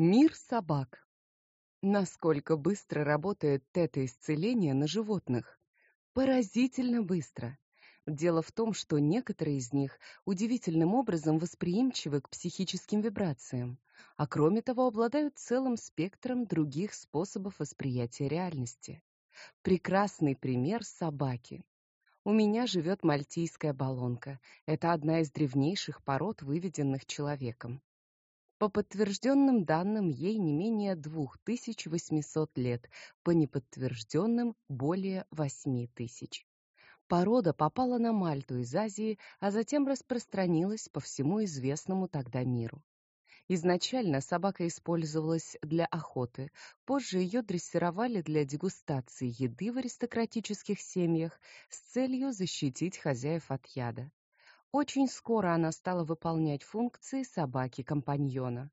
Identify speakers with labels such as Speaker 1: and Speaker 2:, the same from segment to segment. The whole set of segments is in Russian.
Speaker 1: Мир собак. Насколько быстро работает тета-исцеление на животных? Поразительно быстро. Дело в том, что некоторые из них удивительным образом восприимчивы к психическим вибрациям, а кроме того обладают целым спектром других способов восприятия реальности. Прекрасный пример собаки. У меня живет мальтийская балонка. Это одна из древнейших пород, выведенных человеком. По подтвержденным данным, ей не менее 2800 лет, по неподтвержденным – более 8000. Порода попала на Мальту из Азии, а затем распространилась по всему известному тогда миру. Изначально собака использовалась для охоты, позже ее дрессировали для дегустации еды в аристократических семьях с целью защитить хозяев от яда. Очень скоро она стала выполнять функции собаки-компаньона.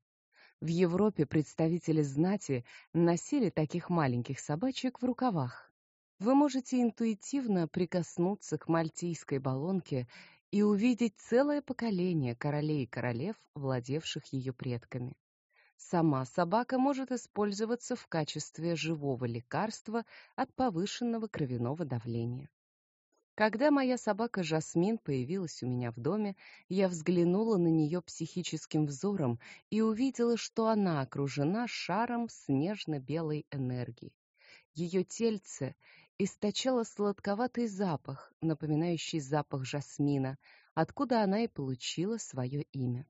Speaker 1: В Европе представители знати носили таких маленьких собачек в рукавах. Вы можете интуитивно прикоснуться к мальтийской балонке и увидеть целое поколение королей и королев, владевших ее предками. Сама собака может использоваться в качестве живого лекарства от повышенного кровяного давления. Когда моя собака Жасмин появилась у меня в доме, я взглянула на нее психическим взором и увидела, что она окружена шаром снежно-белой энергии. Ее тельце источало сладковатый запах, напоминающий запах жасмина, откуда она и получила свое имя.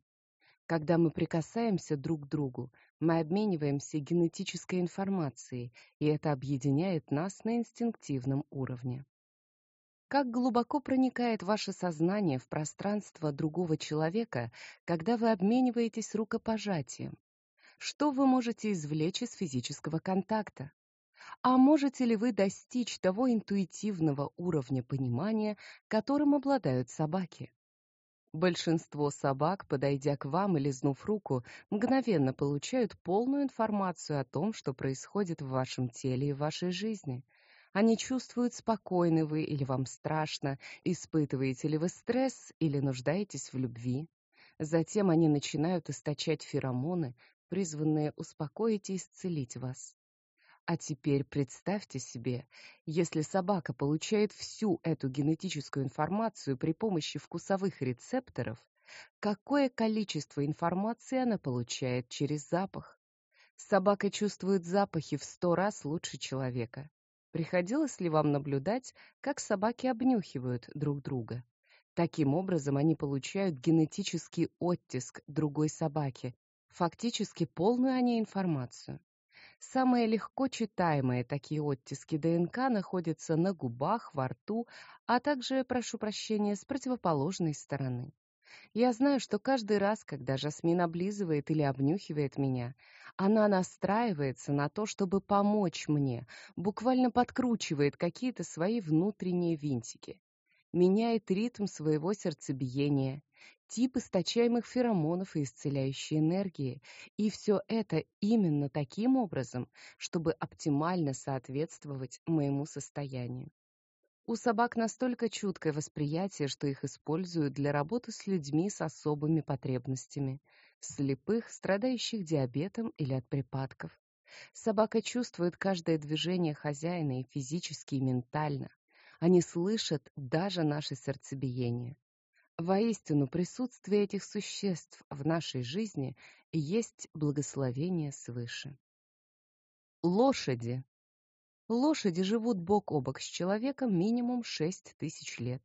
Speaker 1: Когда мы прикасаемся друг к другу, мы обмениваемся генетической информацией, и это объединяет нас на инстинктивном уровне. Как глубоко проникает ваше сознание в пространство другого человека, когда вы обмениваетесь рукопожатием? Что вы можете извлечь из физического контакта? А можете ли вы достичь того интуитивного уровня понимания, которым обладают собаки? Большинство собак, подойдя к вам и лизнув руку, мгновенно получают полную информацию о том, что происходит в вашем теле и в вашей жизни. Они чувствуют, спокойны вы или вам страшно, испытываете ли вы стресс или нуждаетесь в любви. Затем они начинают источать феромоны, призванные успокоить и исцелить вас. А теперь представьте себе, если собака получает всю эту генетическую информацию при помощи вкусовых рецепторов, какое количество информации она получает через запах. Собака чувствует запахи в сто раз лучше человека. Приходилось ли вам наблюдать, как собаки обнюхивают друг друга? Таким образом, они получают генетический оттиск другой собаки, фактически полную о ней информацию. Самые легко читаемые такие оттиски ДНК находятся на губах, во рту, а также, прошу прощения, с противоположной стороны. Я знаю, что каждый раз, когда Жасмин облизывает или обнюхивает меня, она настраивается на то, чтобы помочь мне, буквально подкручивает какие-то свои внутренние винтики, меняет ритм своего сердцебиения, тип источаемых феромонов и исцеляющей энергии, и все это именно таким образом, чтобы оптимально соответствовать моему состоянию. У собак настолько чуткое восприятие, что их используют для работы с людьми с особыми потребностями, слепых, страдающих диабетом или от припадков. Собака чувствует каждое движение хозяина и физически, и ментально. Они слышат даже наше сердцебиение. Воистину, присутствие этих существ в нашей жизни есть благословение свыше. Лошади Лошади живут бок о бок с человеком минимум 6 тысяч лет.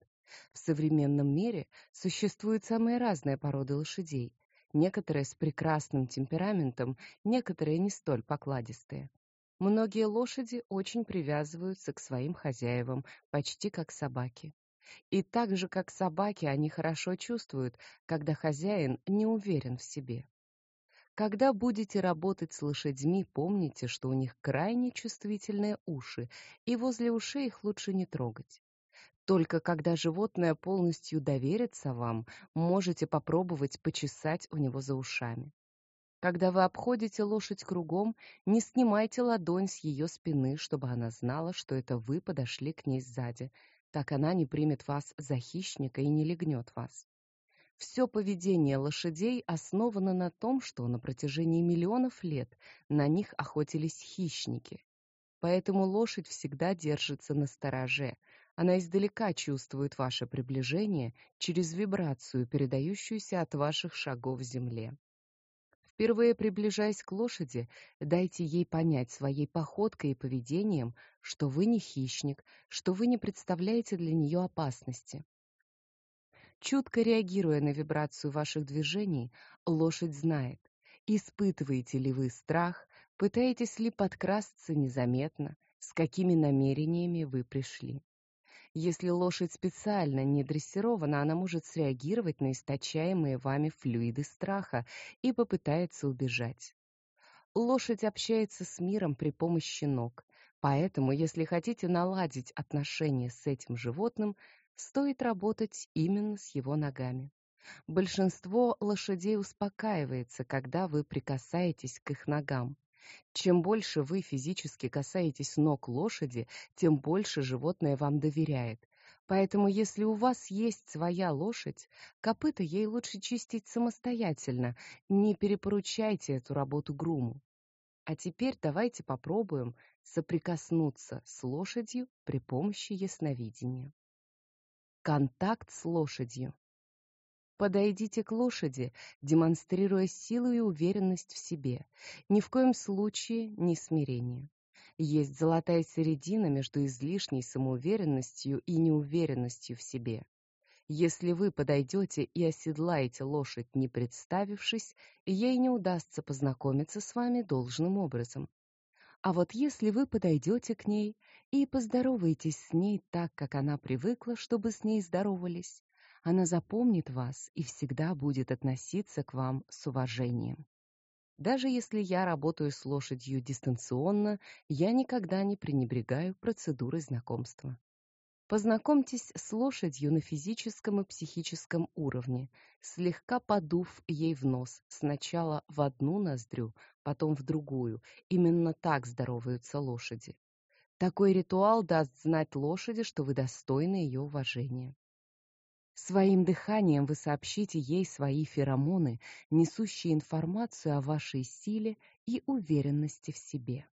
Speaker 1: В современном мире существуют самые разные породы лошадей, некоторые с прекрасным темпераментом, некоторые не столь покладистые. Многие лошади очень привязываются к своим хозяевам, почти как собаки. И так же, как собаки, они хорошо чувствуют, когда хозяин не уверен в себе. Когда будете работать с лошадьми, помните, что у них крайне чувствительные уши, и возле ушей их лучше не трогать. Только когда животное полностью доверится вам, можете попробовать почесать у него за ушами. Когда вы обходите лошадь кругом, не снимайте ладонь с ее спины, чтобы она знала, что это вы подошли к ней сзади. Так она не примет вас за хищника и не легнет вас. Все поведение лошадей основано на том, что на протяжении миллионов лет на них охотились хищники. Поэтому лошадь всегда держится на стороже. Она издалека чувствует ваше приближение через вибрацию, передающуюся от ваших шагов в земле. Впервые приближаясь к лошади, дайте ей понять своей походкой и поведением, что вы не хищник, что вы не представляете для нее опасности. Чутко реагируя на вибрацию ваших движений, лошадь знает, испытываете ли вы страх, пытаетесь ли подкрасться незаметно, с какими намерениями вы пришли. Если лошадь специально не дрессирована, она может среагировать на источаемые вами флюиды страха и попытается убежать. Лошадь общается с миром при помощи ног, поэтому, если хотите наладить отношения с этим животным, стоит работать именно с его ногами. Большинство лошадей успокаивается, когда вы прикасаетесь к их ногам. Чем больше вы физически касаетесь ног лошади, тем больше животное вам доверяет. Поэтому если у вас есть своя лошадь, копыта ей лучше чистить самостоятельно, не перепоручайте эту работу груму. А теперь давайте попробуем соприкоснуться с лошадью при помощи ясновидения. Контакт с лошадью. Подойдите к лошади, демонстрируя силу и уверенность в себе. Ни в коем случае не смирение. Есть золотая середина между излишней самоуверенностью и неуверенностью в себе. Если вы подойдете и оседлаете лошадь, не представившись, ей не удастся познакомиться с вами должным образом. А вот если вы подойдете к ней и поздороваетесь с ней так, как она привыкла, чтобы с ней здоровались, она запомнит вас и всегда будет относиться к вам с уважением. Даже если я работаю с лошадью дистанционно, я никогда не пренебрегаю процедурой знакомства. Познакомьтесь с лошадью на физическом и психическом уровне, слегка подув ей в нос, сначала в одну ноздрю, потом в другую. Именно так здороваются лошади. Такой ритуал даст знать лошади, что вы достойны ее уважения. Своим дыханием вы сообщите ей свои феромоны, несущие информацию о вашей силе и уверенности в себе.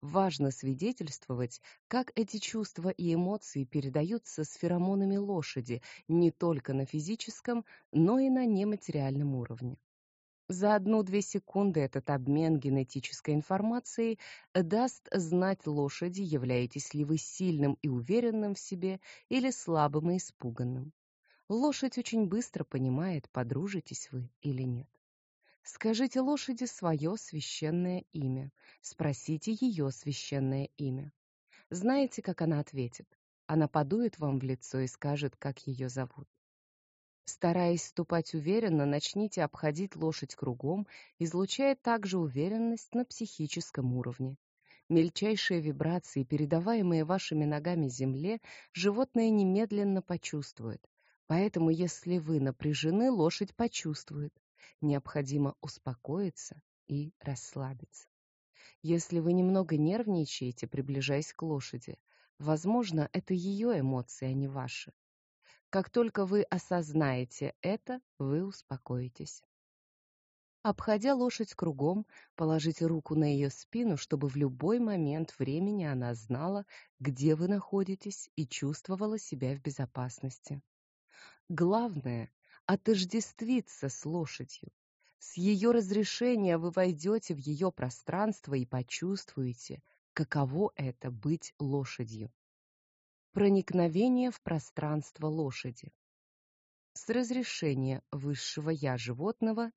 Speaker 1: Важно свидетельствовать, как эти чувства и эмоции передаются с феромонами лошади не только на физическом, но и на нематериальном уровне. За одну-две секунды этот обмен генетической информацией даст знать лошади, являетесь ли вы сильным и уверенным в себе или слабым и испуганным. Лошадь очень быстро понимает, подружитесь вы или нет. Скажите лошади свое священное имя. Спросите ее священное имя. Знаете, как она ответит? Она подует вам в лицо и скажет, как ее зовут. Стараясь ступать уверенно, начните обходить лошадь кругом, излучая также уверенность на психическом уровне. Мельчайшие вибрации, передаваемые вашими ногами земле, животное немедленно почувствует. Поэтому, если вы напряжены, лошадь почувствует необходимо успокоиться и расслабиться. Если вы немного нервничаете, приближаясь к лошади, возможно, это ее эмоции, а не ваши. Как только вы осознаете это, вы успокоитесь. Обходя лошадь кругом, положите руку на ее спину, чтобы в любой момент времени она знала, где вы находитесь и чувствовала себя в безопасности. Главное отождествиться с лошадью. С ее разрешения вы войдете в ее пространство и почувствуете, каково это быть лошадью. Проникновение в пространство лошади. С разрешения высшего я животного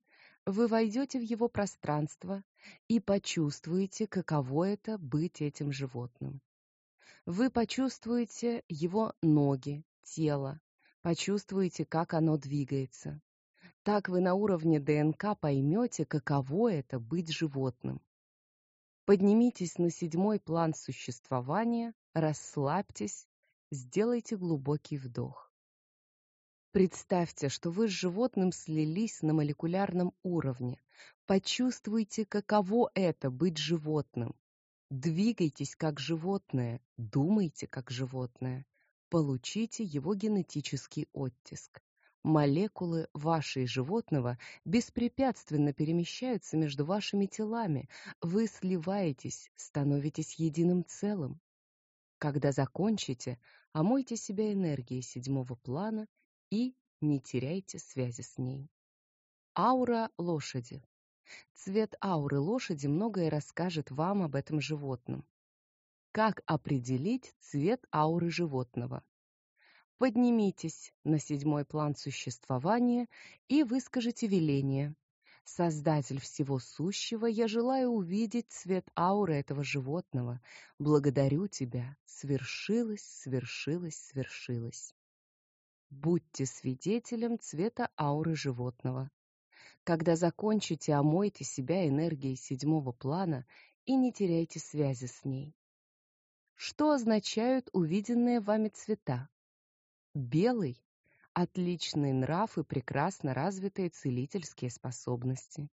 Speaker 1: вы войдете в его пространство и почувствуете, каково это быть этим животным. Вы почувствуете его ноги, тело, Почувствуете, как оно двигается. Так вы на уровне ДНК поймете, каково это быть животным. Поднимитесь на седьмой план существования, расслабьтесь, сделайте глубокий вдох. Представьте, что вы с животным слились на молекулярном уровне. Почувствуйте, каково это быть животным. Двигайтесь как животное, думайте как животное получите его генетический оттиск. Молекулы вашей животного беспрепятственно перемещаются между вашими телами. Вы сливаетесь, становитесь единым целым. Когда закончите, омойте себя энергией седьмого плана и не теряйте связи с ней. Аура лошади. Цвет ауры лошади многое расскажет вам об этом животном. Как определить цвет ауры животного? Поднимитесь на седьмой план существования и выскажите веление. Создатель всего сущего, я желаю увидеть цвет ауры этого животного. Благодарю тебя. Свершилось, свершилось, свершилось. Будьте свидетелем цвета ауры животного. Когда закончите, омойте себя энергией седьмого плана и не теряйте связи с ней. Что означают увиденные вами цвета? Белый — отличный нрав и прекрасно развитые целительские способности.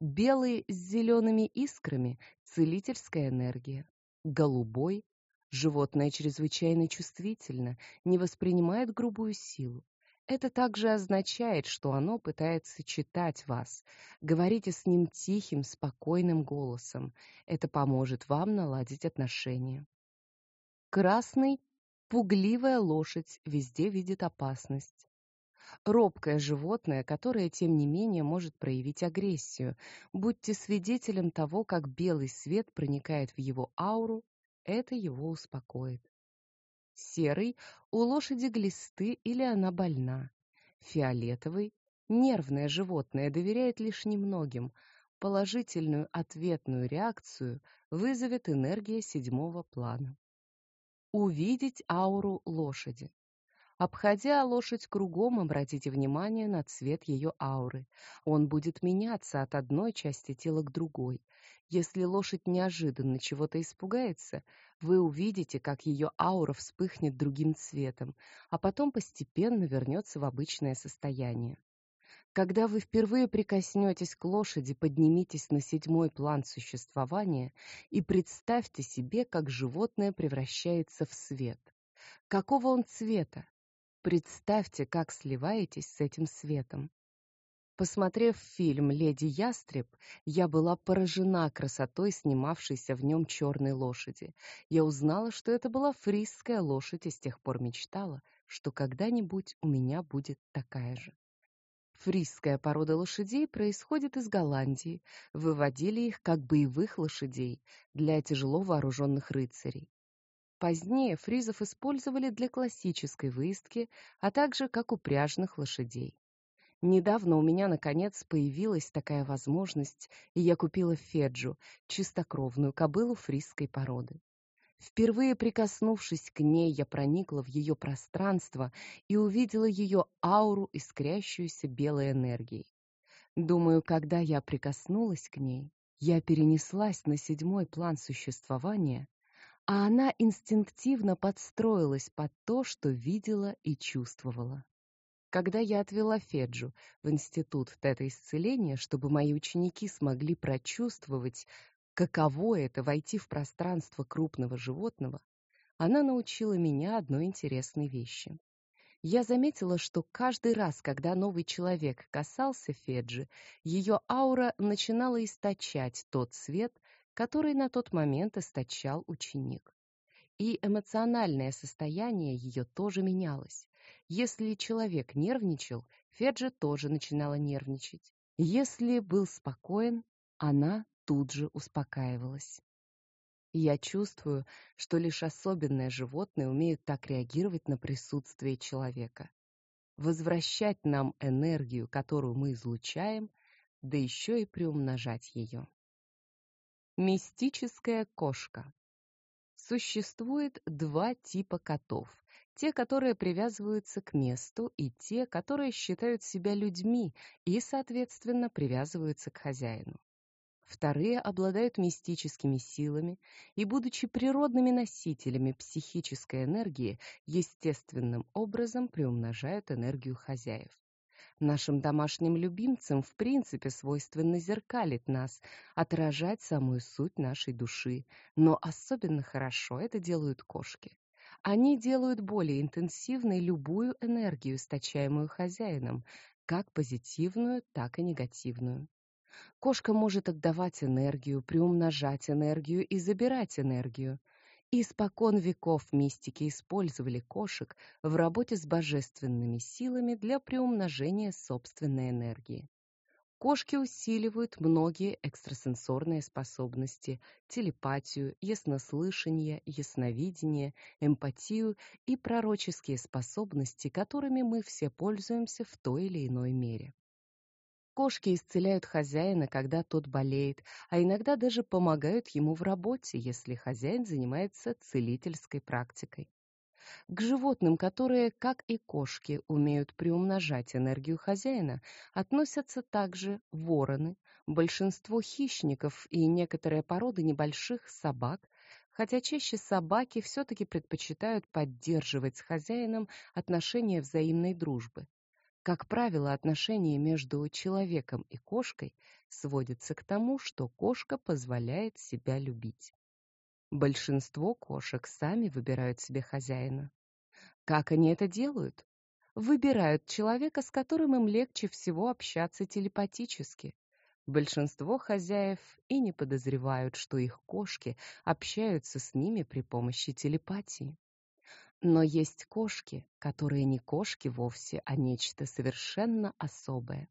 Speaker 1: Белый с зелеными искрами — целительская энергия. Голубой — животное чрезвычайно чувствительно, не воспринимает грубую силу. Это также означает, что оно пытается читать вас. Говорите с ним тихим, спокойным голосом. Это поможет вам наладить отношения. Красный Пугливая лошадь везде видит опасность. Робкое животное, которое, тем не менее, может проявить агрессию. Будьте свидетелем того, как белый свет проникает в его ауру, это его успокоит. Серый — у лошади глисты или она больна. Фиолетовый — нервное животное, доверяет лишь немногим. Положительную ответную реакцию вызовет энергия седьмого плана увидеть ауру лошади. Обходя лошадь кругом, обратите внимание на цвет ее ауры. Он будет меняться от одной части тела к другой. Если лошадь неожиданно чего-то испугается, вы увидите, как ее аура вспыхнет другим цветом, а потом постепенно вернется в обычное состояние. Когда вы впервые прикоснетесь к лошади, поднимитесь на седьмой план существования и представьте себе, как животное превращается в свет. Какого он цвета? Представьте, как сливаетесь с этим светом. Посмотрев фильм «Леди Ястреб», я была поражена красотой снимавшейся в нем черной лошади. Я узнала, что это была фрисская лошадь и с тех пор мечтала, что когда-нибудь у меня будет такая же. Фрисская порода лошадей происходит из Голландии. Выводили их как боевых лошадей для тяжело вооруженных рыцарей. Позднее фризов использовали для классической выездки, а также как упряжных лошадей. Недавно у меня наконец появилась такая возможность, и я купила Феджу, чистокровную кобылу фрисской породы. Впервые прикоснувшись к ней, я проникла в ее пространство и увидела ее ауру, искрящуюся белой энергией. Думаю, когда я прикоснулась к ней, я перенеслась на седьмой план существования, а она инстинктивно подстроилась под то, что видела и чувствовала. Когда я отвела Феджу в институт тета-исцеления, чтобы мои ученики смогли прочувствовать, каково это войти в пространство крупного животного, она научила меня одной интересной вещи. Я заметила, что каждый раз, когда новый человек касался Феджи, ее аура начинала источать тот свет, который на тот момент источал ученик. И эмоциональное состояние ее тоже менялось. Если человек нервничал, Феджи тоже начинала нервничать. Если был спокоен, она тут же успокаивалась. Я чувствую, что лишь особенные животные умеют так реагировать на присутствие человека. Возвращать нам энергию, которую мы излучаем, да еще и приумножать ее. Мистическая кошка. Существует два типа котов: те, которые привязываются к месту, и те, которые считают себя людьми и, соответственно, привязываются к хозяину. Вторые обладают мистическими силами и, будучи природными носителями психической энергии, естественным образом приумножают энергию хозяев. Нашим домашним любимцам в принципе свойственно зеркалить нас, отражать самую суть нашей души, но особенно хорошо это делают кошки. Они делают более интенсивной любую энергию, источаемую хозяином, как позитивную, так и негативную. Кошка может отдавать энергию, приумножать энергию и забирать энергию. Испокон веков мистики использовали кошек в работе с божественными силами для приумножения собственной энергии. Кошки усиливают многие экстрасенсорные способности: телепатию, яснослышание, ясновидение, эмпатию и пророческие способности, которыми мы все пользуемся в той или иной мере. Кошки исцеляют хозяина, когда тот болеет, а иногда даже помогают ему в работе, если хозяин занимается целительской практикой. К животным, которые, как и кошки, умеют приумножать энергию хозяина, относятся также вороны, большинство хищников и некоторые породы небольших собак, хотя чаще собаки все таки предпочитают поддерживать с хозяином отношения взаимной дружбы. Как правило, отношения между человеком и кошкой сводятся к тому, что кошка позволяет себя любить. Большинство кошек сами выбирают себе хозяина. Как они это делают? Выбирают человека, с которым им легче всего общаться телепатически. Большинство хозяев и не подозревают, что их кошки общаются с ними при помощи телепатии. Но есть кошки, которые не кошки вовсе, а нечто совершенно особое.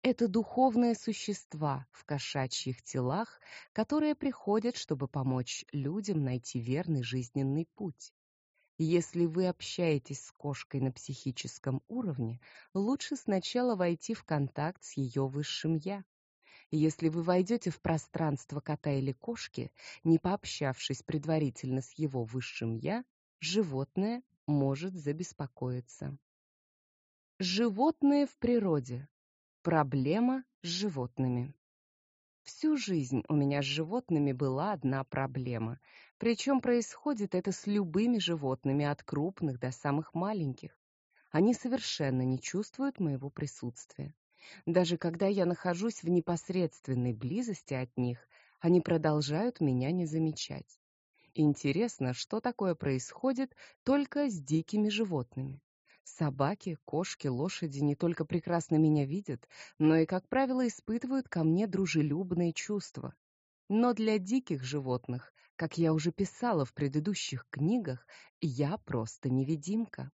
Speaker 1: Это духовные существа в кошачьих телах, которые приходят, чтобы помочь людям найти верный жизненный путь. Если вы общаетесь с кошкой на психическом уровне, лучше сначала войти в контакт с ее высшим я. Если вы войдете в пространство кота или кошки, не пообщавшись предварительно с его высшим я, животное может забеспокоиться. Животные в природе. Проблема с животными. Всю жизнь у меня с животными была одна проблема. Причем происходит это с любыми животными, от крупных до самых маленьких. Они совершенно не чувствуют моего присутствия. Даже когда я нахожусь в непосредственной близости от них, они продолжают меня не замечать. Интересно, что такое происходит только с дикими животными. Собаки, кошки, лошади не только прекрасно меня видят, но и, как правило, испытывают ко мне дружелюбные чувства. Но для диких животных, как я уже писала в предыдущих книгах, я просто невидимка.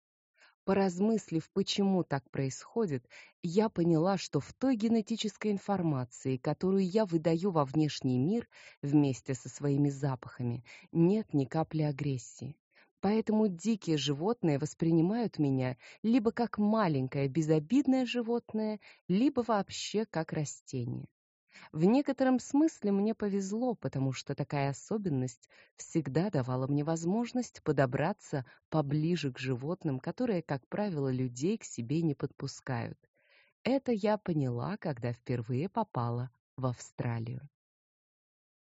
Speaker 1: Поразмыслив, почему так происходит, я поняла, что в той генетической информации, которую я выдаю во внешний мир вместе со своими запахами, нет ни капли агрессии. Поэтому дикие животные воспринимают меня либо как маленькое безобидное животное, либо вообще как растение. В некотором смысле мне повезло, потому что такая особенность всегда давала мне возможность подобраться поближе к животным, которые, как правило, людей к себе не подпускают. Это я поняла, когда впервые попала в Австралию.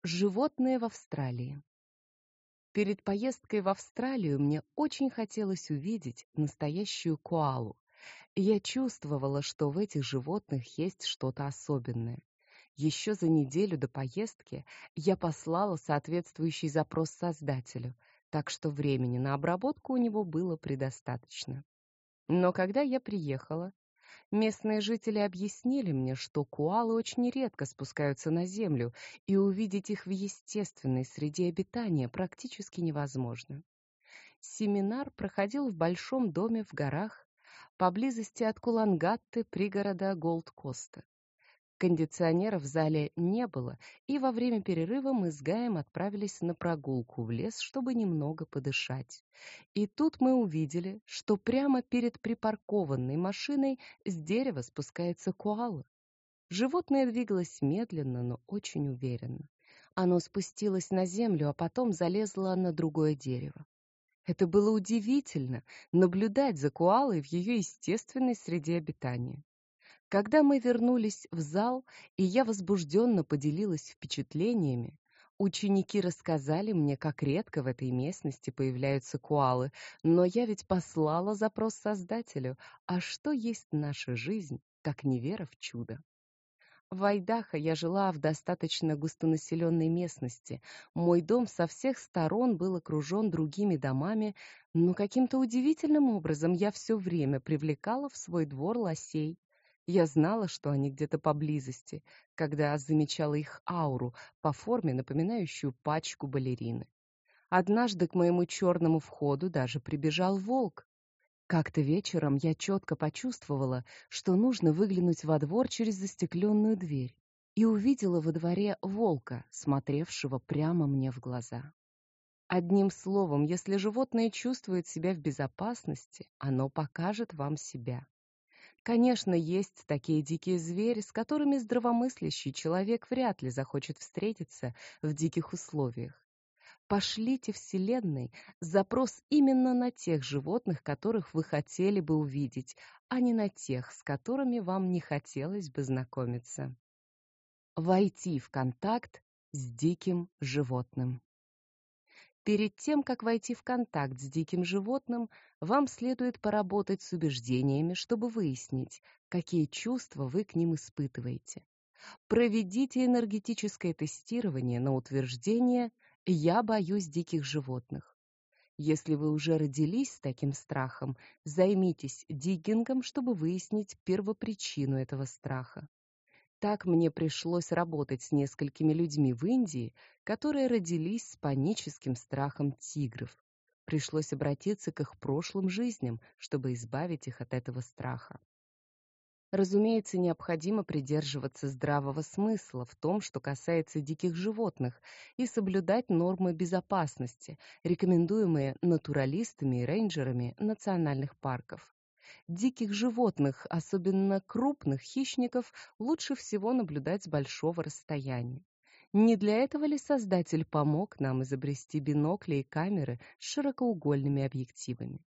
Speaker 1: Животные в Австралии. Перед поездкой в Австралию мне очень хотелось увидеть настоящую коалу. Я чувствовала, что в этих животных есть что-то особенное. Еще за неделю до поездки я послала соответствующий запрос создателю, так что времени на обработку у него было предостаточно. Но когда я приехала, местные жители объяснили мне, что коалы очень редко спускаются на землю, и увидеть их в естественной среде обитания практически невозможно. Семинар проходил в большом доме в горах поблизости от Кулангатты, пригорода Голд-Коста. Кондиционера в зале не было, и во время перерыва мы с Гаем отправились на прогулку в лес, чтобы немного подышать. И тут мы увидели, что прямо перед припаркованной машиной с дерева спускается коала. Животное двигалось медленно, но очень уверенно. Оно спустилось на землю, а потом залезло на другое дерево. Это было удивительно наблюдать за коалой в ее естественной среде обитания. Когда мы вернулись в зал, и я возбужденно поделилась впечатлениями, ученики рассказали мне, как редко в этой местности появляются коалы, но я ведь послала запрос создателю, а что есть наша жизнь, как не вера в чудо? В Айдахо я жила в достаточно густонаселенной местности. Мой дом со всех сторон был окружен другими домами, но каким-то удивительным образом я все время привлекала в свой двор лосей. Я знала, что они где-то поблизости, когда замечала их ауру, по форме напоминающую пачку балерины. Однажды к моему черному входу даже прибежал волк. Как-то вечером я четко почувствовала, что нужно выглянуть во двор через застекленную дверь, и увидела во дворе волка, смотревшего прямо мне в глаза. Одним словом, если животное чувствует себя в безопасности, оно покажет вам себя. Конечно, есть такие дикие звери, с которыми здравомыслящий человек вряд ли захочет встретиться в диких условиях. Пошлите Вселенной запрос именно на тех животных, которых вы хотели бы увидеть, а не на тех, с которыми вам не хотелось бы знакомиться. Войти в контакт с диким животным. Перед тем, как войти в контакт с диким животным, вам следует поработать с убеждениями, чтобы выяснить, какие чувства вы к ним испытываете. Проведите энергетическое тестирование на утверждение я боюсь диких животных. Если вы уже родились с таким страхом, займитесь диггингом, чтобы выяснить первопричину этого страха. Так мне пришлось работать с несколькими людьми в Индии, которые родились с паническим страхом тигров. Пришлось обратиться к их прошлым жизням, чтобы избавить их от этого страха. Разумеется, необходимо придерживаться здравого смысла в том, что касается диких животных, и соблюдать нормы безопасности, рекомендуемые натуралистами и рейнджерами национальных парков. Диких животных, особенно крупных хищников, лучше всего наблюдать с большого расстояния. Не для этого ли Создатель помог нам изобрести бинокли и камеры с широкоугольными объективами?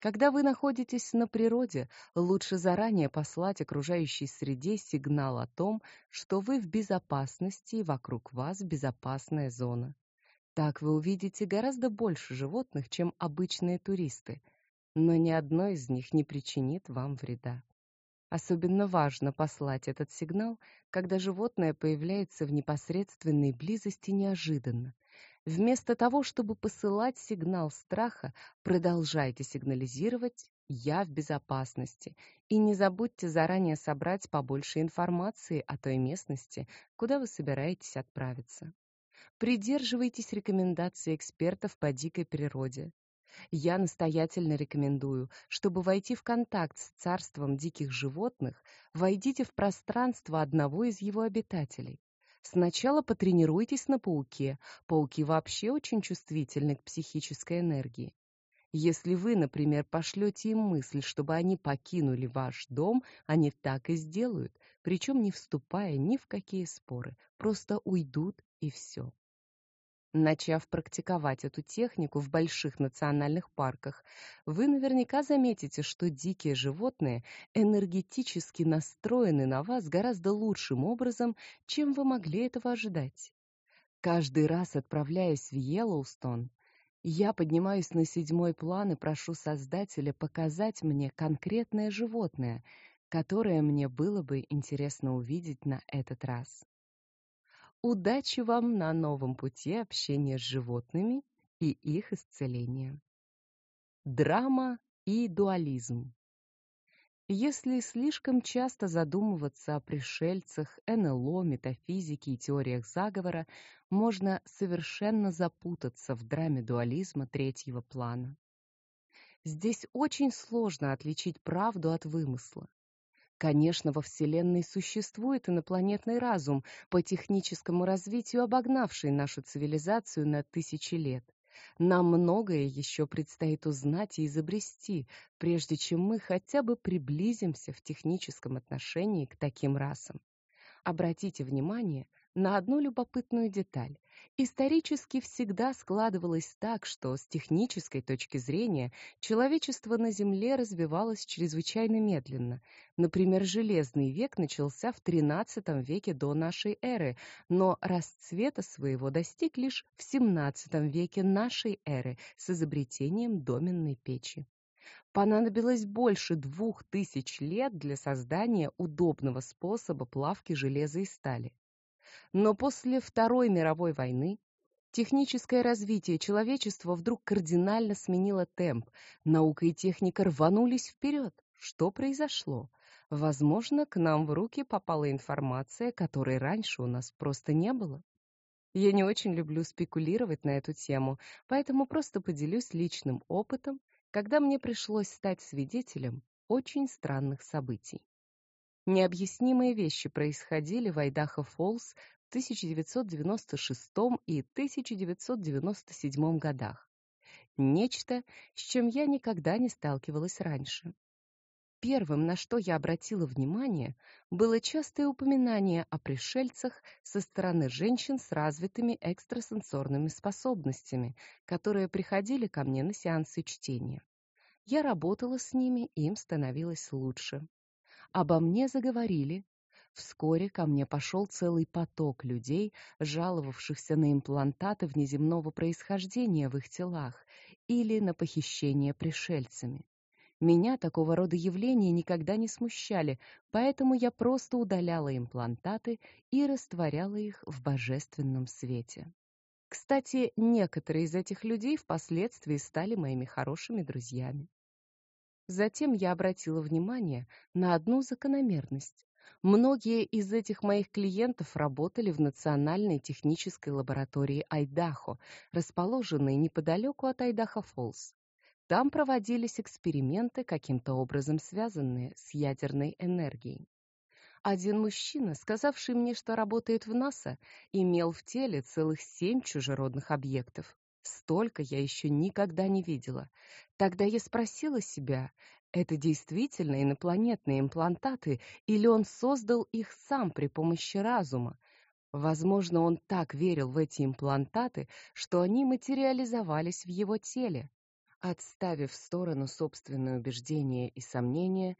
Speaker 1: Когда вы находитесь на природе, лучше заранее послать окружающей среде сигнал о том, что вы в безопасности и вокруг вас безопасная зона. Так вы увидите гораздо больше животных, чем обычные туристы, но ни одно из них не причинит вам вреда. Особенно важно послать этот сигнал, когда животное появляется в непосредственной близости неожиданно, Вместо того, чтобы посылать сигнал страха, продолжайте сигнализировать «я в безопасности» и не забудьте заранее собрать побольше информации о той местности, куда вы собираетесь отправиться. Придерживайтесь рекомендаций экспертов по дикой природе. Я настоятельно рекомендую, чтобы войти в контакт с царством диких животных, войдите в пространство одного из его обитателей. Сначала потренируйтесь на пауке. Пауки вообще очень чувствительны к психической энергии. Если вы, например, пошлете им мысль, чтобы они покинули ваш дом, они так и сделают, причем не вступая ни в какие споры, просто уйдут и все. Начав практиковать эту технику в больших национальных парках, вы наверняка заметите, что дикие животные энергетически настроены на вас гораздо лучшим образом, чем вы могли этого ожидать. Каждый раз отправляясь в Йеллоустон, я поднимаюсь на седьмой план и прошу Создателя показать мне конкретное животное, которое мне было бы интересно увидеть на этот раз. Удачи вам на новом пути общения с животными и их исцеления. Драма и дуализм. Если слишком часто задумываться о пришельцах, НЛО, метафизике и теориях заговора, можно совершенно запутаться в драме дуализма третьего плана. Здесь очень сложно отличить правду от вымысла. Конечно, во Вселенной существует инопланетный разум, по техническому развитию обогнавший нашу цивилизацию на тысячи лет. Нам многое еще предстоит узнать и изобрести, прежде чем мы хотя бы приблизимся в техническом отношении к таким расам. Обратите внимание на одну любопытную деталь. Исторически всегда складывалось так, что с технической точки зрения человечество на Земле развивалось чрезвычайно медленно. Например, Железный век начался в XIII веке до нашей эры, но расцвета своего достиг лишь в XVII веке нашей эры с изобретением доменной печи. Понадобилось больше двух тысяч лет для создания удобного способа плавки железа и стали. Но после Второй мировой войны техническое развитие человечества вдруг кардинально сменило темп. Наука и техника рванулись вперед. Что произошло? Возможно, к нам в руки попала информация, которой раньше у нас просто не было. Я не очень люблю спекулировать на эту тему, поэтому просто поделюсь личным опытом, когда мне пришлось стать свидетелем очень странных событий. Необъяснимые вещи происходили в Айдахо-Фоллс в 1996 и 1997 годах. Нечто, с чем я никогда не сталкивалась раньше. Первым, на что я обратила внимание, было частое упоминание о пришельцах со стороны женщин с развитыми экстрасенсорными способностями, которые приходили ко мне на сеансы чтения. Я работала с ними, и им становилось лучше. Обо мне заговорили. Вскоре ко мне пошел целый поток людей, жаловавшихся на имплантаты внеземного происхождения в их телах или на похищение пришельцами. Меня такого рода явления никогда не смущали, поэтому я просто удаляла имплантаты и растворяла их в божественном свете. Кстати, некоторые из этих людей впоследствии стали моими хорошими друзьями. Затем я обратила внимание на одну закономерность. Многие из этих моих клиентов работали в Национальной технической лаборатории Айдахо, расположенной неподалеку от Айдахо-Фоллс. Там проводились эксперименты, каким-то образом связанные с ядерной энергией. Один мужчина, сказавший мне, что работает в НАСА, имел в теле целых семь чужеродных объектов. Столько я еще никогда не видела. Тогда я спросила себя, это действительно инопланетные имплантаты или он создал их сам при помощи разума? Возможно, он так верил в эти имплантаты, что они материализовались в его теле. Отставив в сторону собственные убеждения и сомнения,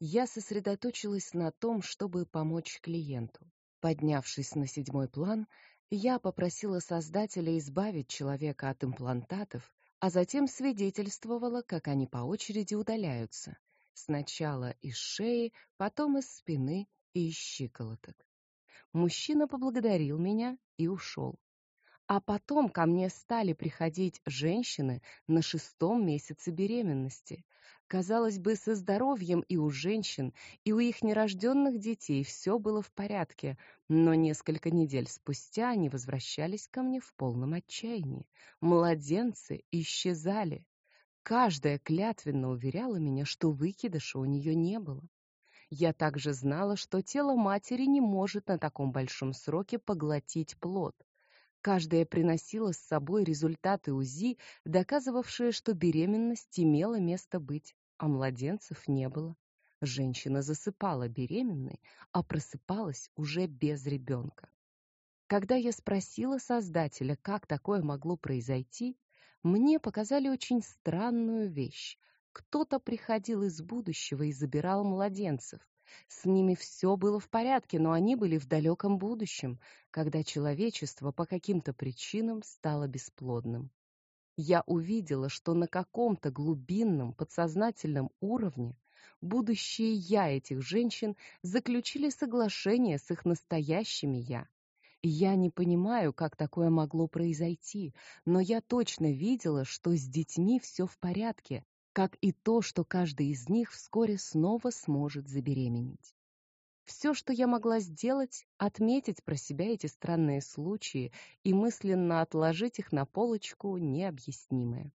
Speaker 1: я сосредоточилась на том, чтобы помочь клиенту. Поднявшись на седьмой план, я попросила создателя избавить человека от имплантатов, а затем свидетельствовала, как они по очереди удаляются. Сначала из шеи, потом из спины и из щиколоток. Мужчина поблагодарил меня и ушел. А потом ко мне стали приходить женщины на шестом месяце беременности. Казалось бы, со здоровьем и у женщин, и у их нерожденных детей все было в порядке, но несколько недель спустя они возвращались ко мне в полном отчаянии. Младенцы исчезали. Каждая клятвенно уверяла меня, что выкидыша у нее не было. Я также знала, что тело матери не может на таком большом сроке поглотить плод. Каждая приносила с собой результаты УЗИ, доказывавшие, что беременность имела место быть, а младенцев не было. Женщина засыпала беременной, а просыпалась уже без ребенка. Когда я спросила создателя, как такое могло произойти, мне показали очень странную вещь. Кто-то приходил из будущего и забирал младенцев. С ними все было в порядке, но они были в далеком будущем, когда человечество по каким-то причинам стало бесплодным. Я увидела, что на каком-то глубинном подсознательном уровне будущее я этих женщин заключили соглашение с их настоящими я. Я не понимаю, как такое могло произойти, но я точно видела, что с детьми все в порядке, как и то, что каждый из них вскоре снова сможет забеременеть. Все, что я могла сделать, отметить про себя эти странные случаи и мысленно отложить их на полочку необъяснимое.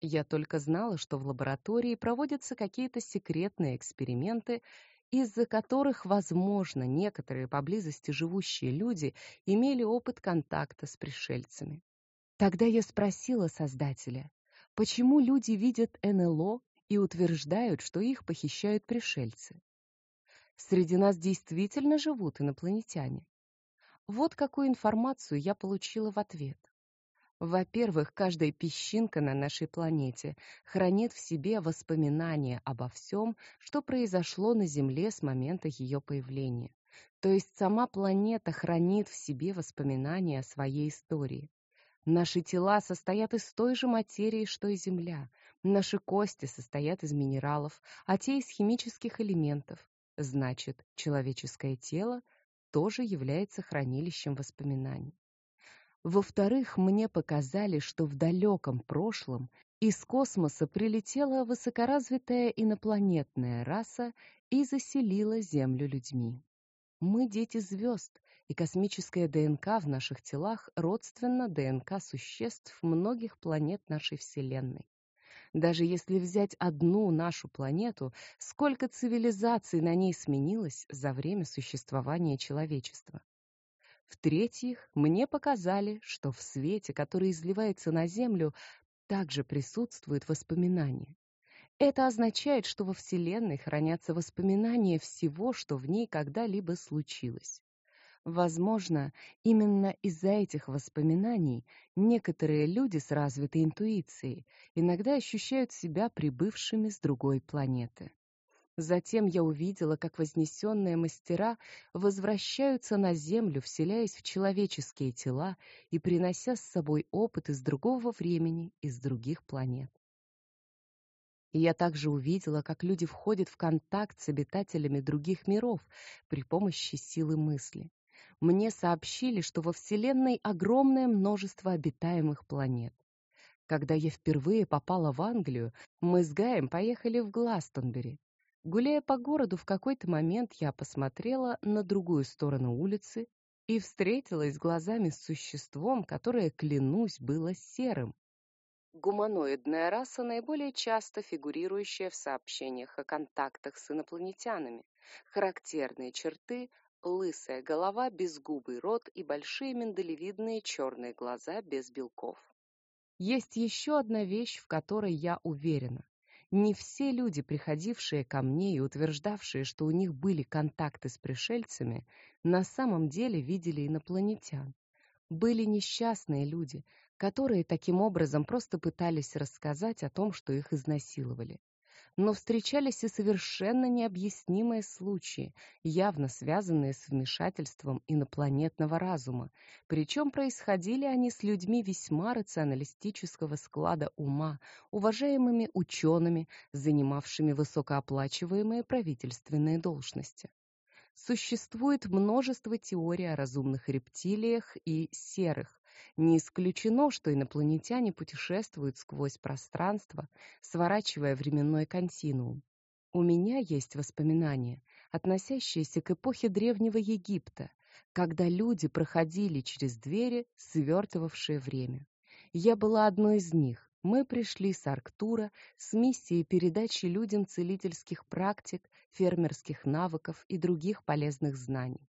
Speaker 1: Я только знала, что в лаборатории проводятся какие-то секретные эксперименты, из-за которых, возможно, некоторые поблизости живущие люди имели опыт контакта с пришельцами. Тогда я спросила создателя, Почему люди видят НЛО и утверждают, что их похищают пришельцы? Среди нас действительно живут инопланетяне. Вот какую информацию я получила в ответ. Во-первых, каждая песчинка на нашей планете хранит в себе воспоминания обо всем, что произошло на Земле с момента ее появления. То есть сама планета хранит в себе воспоминания о своей истории. Наши тела состоят из той же материи, что и Земля. Наши кости состоят из минералов, а те из химических элементов. Значит, человеческое тело тоже является хранилищем воспоминаний. Во-вторых, мне показали, что в далеком прошлом из космоса прилетела высокоразвитая инопланетная раса и заселила Землю людьми. Мы дети звезд, и космическая ДНК в наших телах родственна ДНК существ многих планет нашей Вселенной. Даже если взять одну нашу планету, сколько цивилизаций на ней сменилось за время существования человечества. В-третьих, мне показали, что в свете, который изливается на Землю, также присутствуют воспоминания. Это означает, что во Вселенной хранятся воспоминания всего, что в ней когда-либо случилось. Возможно, именно из-за этих воспоминаний некоторые люди с развитой интуицией иногда ощущают себя прибывшими с другой планеты. Затем я увидела, как вознесенные мастера возвращаются на землю, вселяясь в человеческие тела и принося с собой опыт из другого времени, из других планет. И я также увидела, как люди входят в контакт с обитателями других миров при помощи силы мысли. Мне сообщили, что во Вселенной огромное множество обитаемых планет. Когда я впервые попала в Англию, мы с Гаем поехали в Гластонбери. Гуляя по городу, в какой-то момент я посмотрела на другую сторону улицы и встретилась глазами с существом, которое, клянусь, было серым. Гуманоидная раса наиболее часто фигурирующая в сообщениях о контактах с инопланетянами. Характерные черты лысая голова, безгубый рот и большие миндалевидные черные глаза без белков. Есть еще одна вещь, в которой я уверена. Не все люди, приходившие ко мне и утверждавшие, что у них были контакты с пришельцами, на самом деле видели инопланетян. Были несчастные люди, которые таким образом просто пытались рассказать о том, что их изнасиловали но встречались и совершенно необъяснимые случаи, явно связанные с вмешательством инопланетного разума, причем происходили они с людьми весьма рационалистического склада ума, уважаемыми учеными, занимавшими высокооплачиваемые правительственные должности. Существует множество теорий о разумных рептилиях и серых, не исключено, что инопланетяне путешествуют сквозь пространство, сворачивая временной континуум. У меня есть воспоминания, относящиеся к эпохе древнего Египта, когда люди проходили через двери, свертывавшие время. Я была одной из них. Мы пришли с Арктура с миссией передачи людям целительских практик, фермерских навыков и других полезных знаний.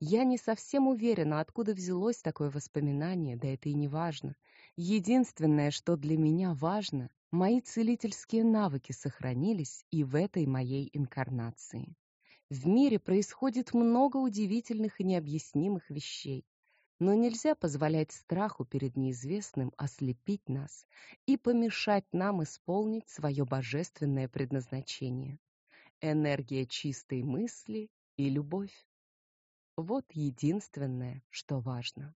Speaker 1: Я не совсем уверена, откуда взялось такое воспоминание, да это и не важно. Единственное, что для меня важно, мои целительские навыки сохранились и в этой моей инкарнации. В мире происходит много удивительных и необъяснимых вещей, но нельзя позволять страху перед неизвестным ослепить нас и помешать нам исполнить свое божественное предназначение. Энергия чистой мысли и любовь. Вот единственное, что важно.